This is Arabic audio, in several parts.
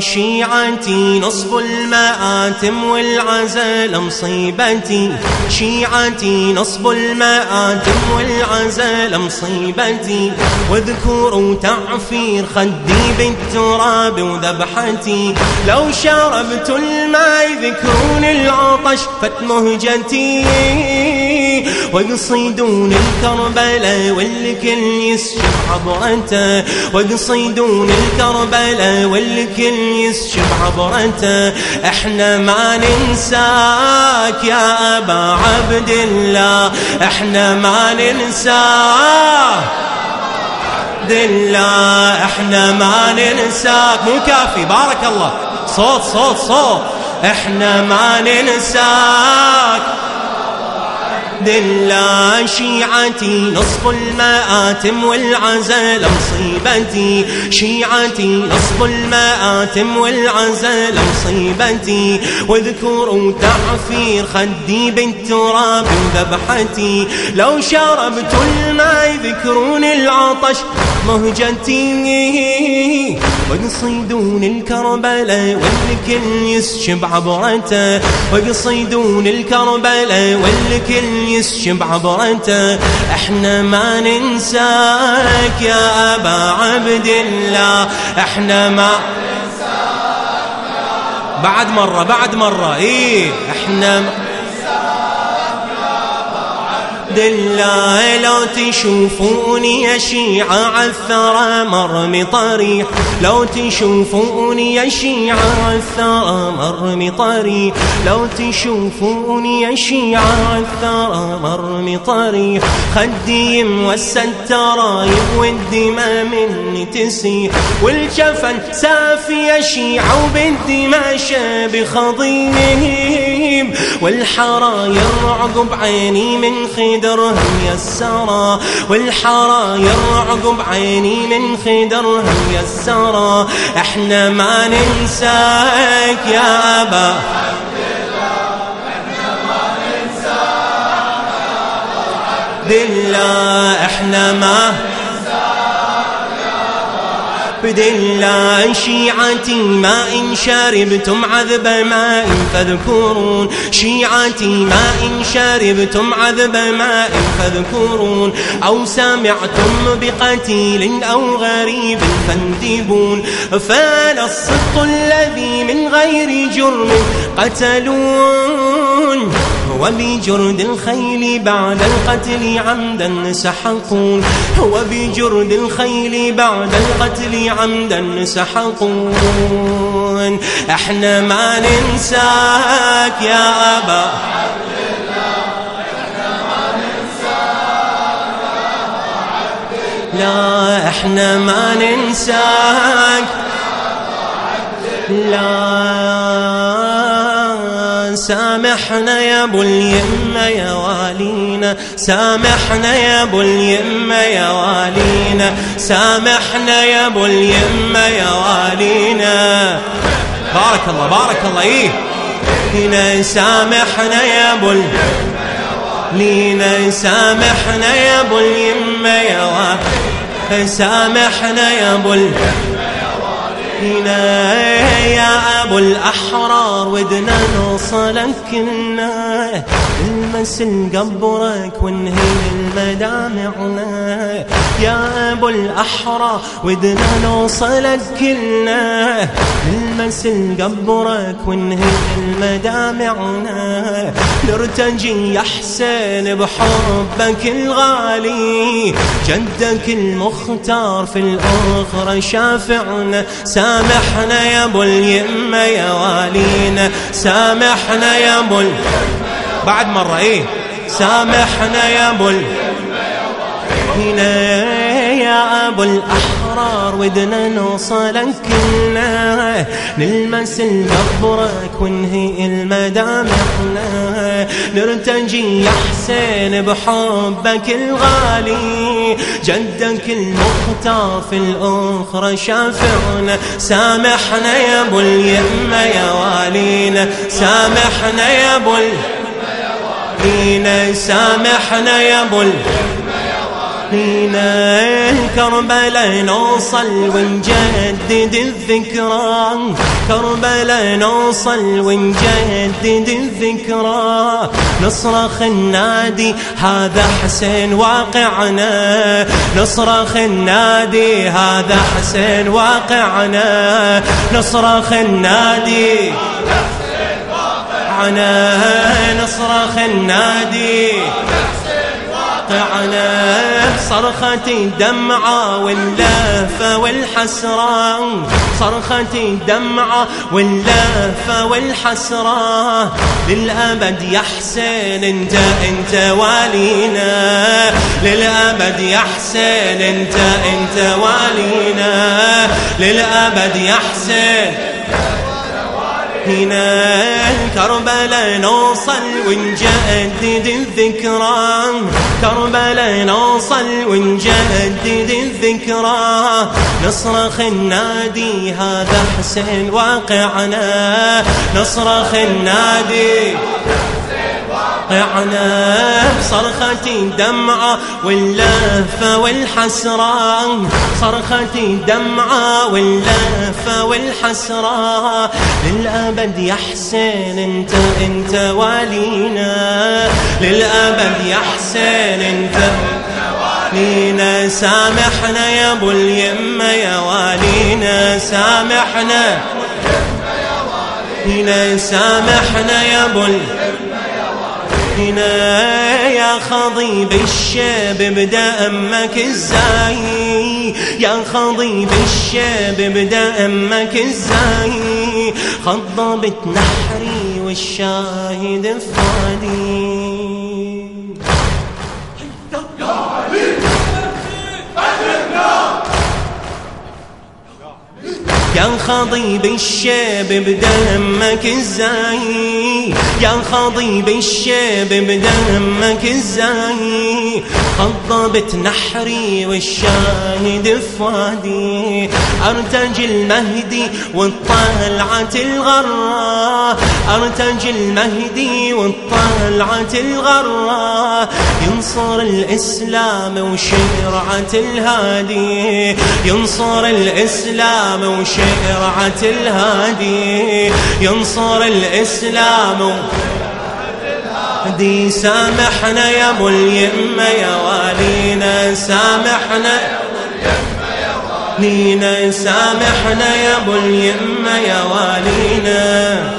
شيعتي نصب المآتم والعزل مصيبتي. شيعتي نصب المآتم والعزل مصيبتي. واذكروا تعفير خدي بالتراب وذبحتي. لو شربت الماء يذكرون العطش فتمهجتي ويصيدون الكربلاء والكل يسشف عبرته ويصيدون الكربلاء والكل يسشف عبرته إحنا ما ننساك يا أبا عبد الله. إحنا ما ننساك الله. إحنا ما ننساك مو كافي. بارك الله. صوت صوت صوت. إحنا ما ننساك. دلا شيعتي نصف المآتم والعزل مصيبتي. شيعتي نصف المآتم والعزل مصيبتي. واذكروا تعفير خدي بالتراب وذبحتي. لو شربت الماء يذكرون العطش. مهجتي ويصيدون الكربلاء والكل يسشب عبرته. ويصيدون الكربلاء والكل يسشب عبرته. إحنا ما ننساك يا أبا عبد الله. إحنا ما بعد مرة بعد مرة. إيه إحنا ما دلا لو تشوفوني يا شيعة عالثرى مرمي طريح لو تشوفوني يا شيعة عالثرى مرمي طريح لو تشوفوني يا شيعة عالثرى مرمي طريح خدي موسى الترايب والدماء مني تسيح والجفن سافي يا شيعة وبالدماء شاب خضيب والحراير عقب عيني من خير. خدرهم يسرا والحراير عقب عيني من خدرهم يسرا. إحنا ما ننساك يا أبا. بالله إحنا ما بدلا شيعتي ما إن شربتم عذب ماء فاذكرون. شيعتي ما إن شربتم عذب ماء فاذكرون. أو سمعتم بقتيل أو غريب فاندبون فانا الصدق الذي من غير جرم قتلون. وبجرد الخيل بعد القتل عمدا سحقون وبجرد الخيل بعد القتل عمدا سحقون إحنا ما ننساك يا أبا. لا إحنا ما ننساك. لا. سامحنا يا أبو اليمة يا والينا. سامحنا يا أبو اليمة يا والينا. سامحنا يا أبو اليمة يا والينا. بارك الله بارك الله. إيه؟ هنا سامحنا يا أبو لينا سامحنا يا أبو اليمة يا والينا. سامحنا يا أبو هنا يا أبو الأحرار ودنا نوصلك كلنا المس قبرك ونهي المدامعنا يا أبو الأحرار ودنا نوصلك كلنا المس قبرك ونهي المدامعنا نرتجي يا حسين بحبك الغالي. جدك المختار في الأخرى شافعنا. سامحنا يا أبو اليمه يا والينا سامحنا يا أبو بعد مرة إيه؟ سامحنا يا أبو هنا يا أبو الأحرار ودنا نوصلك كلنا. نلمس المقبرك ونهي المدامعنا نرتجي يا حسين بحبك الغالي. جدك المختار في الأخرى شافعنا. سامحنا يا أبو اليمه يا والينا. سامحنا يا أبو اليمه سامحنا يا أبو فينا كربلاء نوصل ونجدد الذكرى. كربلاء نوصل ونجدد الذكرى. نصرخ النادي هذا حسين واقعنا. نصرخ النادي هذا حسين واقعنا. نصرخ النادي هذا حسين واقعنا. نصرخ النادي قطعنا صرختي دمعة واللهفة والحسرة. صرختي دمعة واللهفة والحسرة. للأبد يا حسين انت أنت والينا. للأبد يا حسين انت أنت والينا. للأبد يا حسين. هنا كربلاء نوصل ونجدد الذكرى. كربلاء نوصل ونجدد الذكرى. نصرخ النادي هذا حسين واقعنا. نصرخ النادي واقعنا صرختي دمعة واللهفة والحسرة صرختي دمعة واللهفة والحسرة للأبد يا حسين أنت أنت والينا. للأبد يا حسين أنت والينا. سامحنا يا أبو اليمة يا والينا. سامحنا. هنا سامحنا يا أبو هنا يا خضيب الشاب بدا أمك الزاي. يا خضيب الشاب بدا أمك الزاي. خضبت نحري والشاهد فادي يا خضيب الشيب بدمك الزاي يا خضيب الشيب بدمك الزاي خضبت نحري والشاهد فادي ارتجي المهدي والطلعة الغراء ارتجي المهدي والطلعة الغراء ينصر الإسلام وشرعة الهادي ينصر الإسلام وشرعة شرعة الهادي ينصر الإسلام. دي سامحنا يا ابو اليمة يا والينا سامحنا نينا سامحنا يا ابو اليمة يا والينا.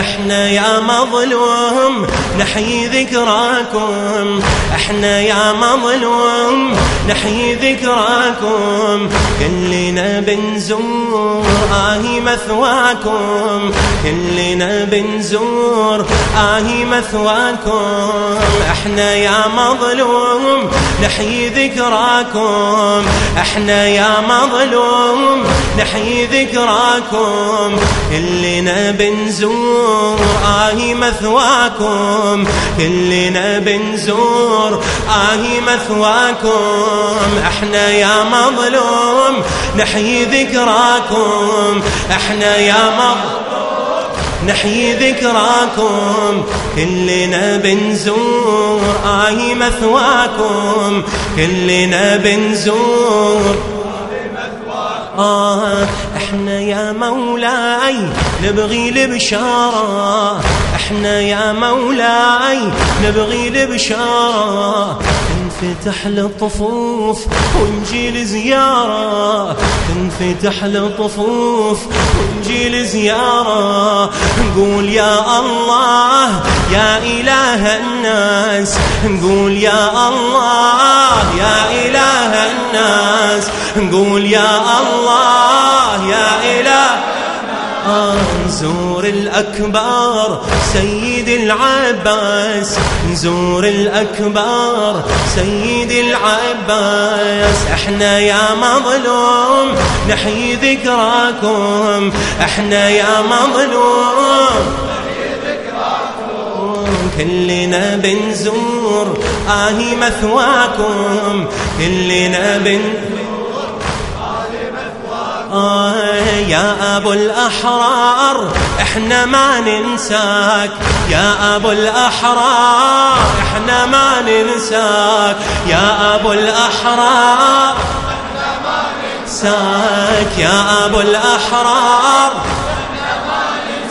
إحنا يا مظلوم نحيي ذكراكم. إحنا يا مظلوم نحيي ذكراكم. كلنا بنزور آهي مثواكم. كلنا بنزور آهي مثواكم. إحنا يا مظلوم نحيي ذكراكم. إحنا يا مظلوم نحيي ذكراكم كلنا بنزور آهي مثواكم. كلنا بنزور آهي مثواكم. إحنا يا مظلوم نحيي ذكراكم. إحنا يا مظلوم نحيي ذكراكم. كلنا بنزور آهي مثواكم. كلنا بنزور آه إحنا يا مولاي نبغي البشارة إحنا يا مولاي نبغي البشارة تنفتح الطفوف ونجي لزيارة تنفتح الطفوف ونجي لزيارة نقول يا الله يا إله الناس. نقول يا الله يا إله الناس. نقول يا الله يا إله نزور الأكبر سيد العباس نزور الأكبر سيد العباس. إحنا يا مظلوم نحيي ذكراكم. إحنا يا مظلوم كلنا بنزور آهي مثواكم. كلنا بنزور آه يا أبو الأحرار إحنا ما ننساك. يا أبو الأحرار إحنا ما ننساك. يا أبو الأحرار إحنا ما ننساك. يا أبو الأحرار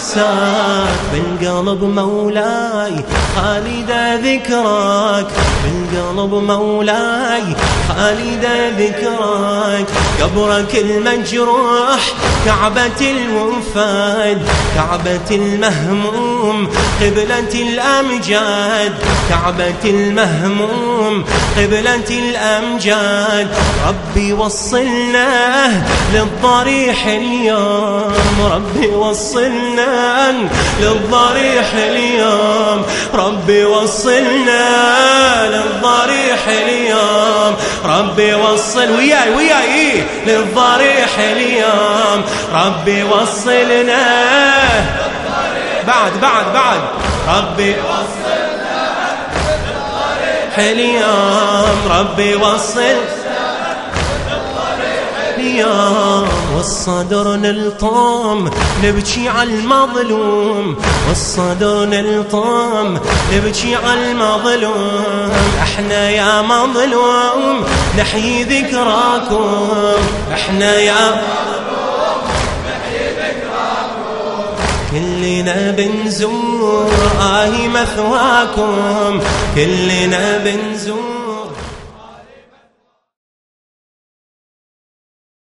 انساك بالقلب مولاي خالد ذكرك. بالقلب مولاي خالد ذكرك. قبرك المجروح كعبة الوفاد كعبة المهموم. قبلة الأمجاد كعبة المهموم قبلة الأمجاد. ربي وصلنا للضريح اليوم ربي وصلنا للضريح اليوم. ربي وصلنا للضريح اليوم ربي وصل وياي وياي للضريح اليوم. ربي وصلنا بعد بعد بعد. ربي وصلنا اليوم ربي وصل والصدر نلطم نبكي على المظلوم. والصدر نلطم نبكي على المظلوم. إحنا يا مظلوم نحيي ذكراكم. إحنا يا كلنا بنزور آه مثواكم. كلنا بنزور.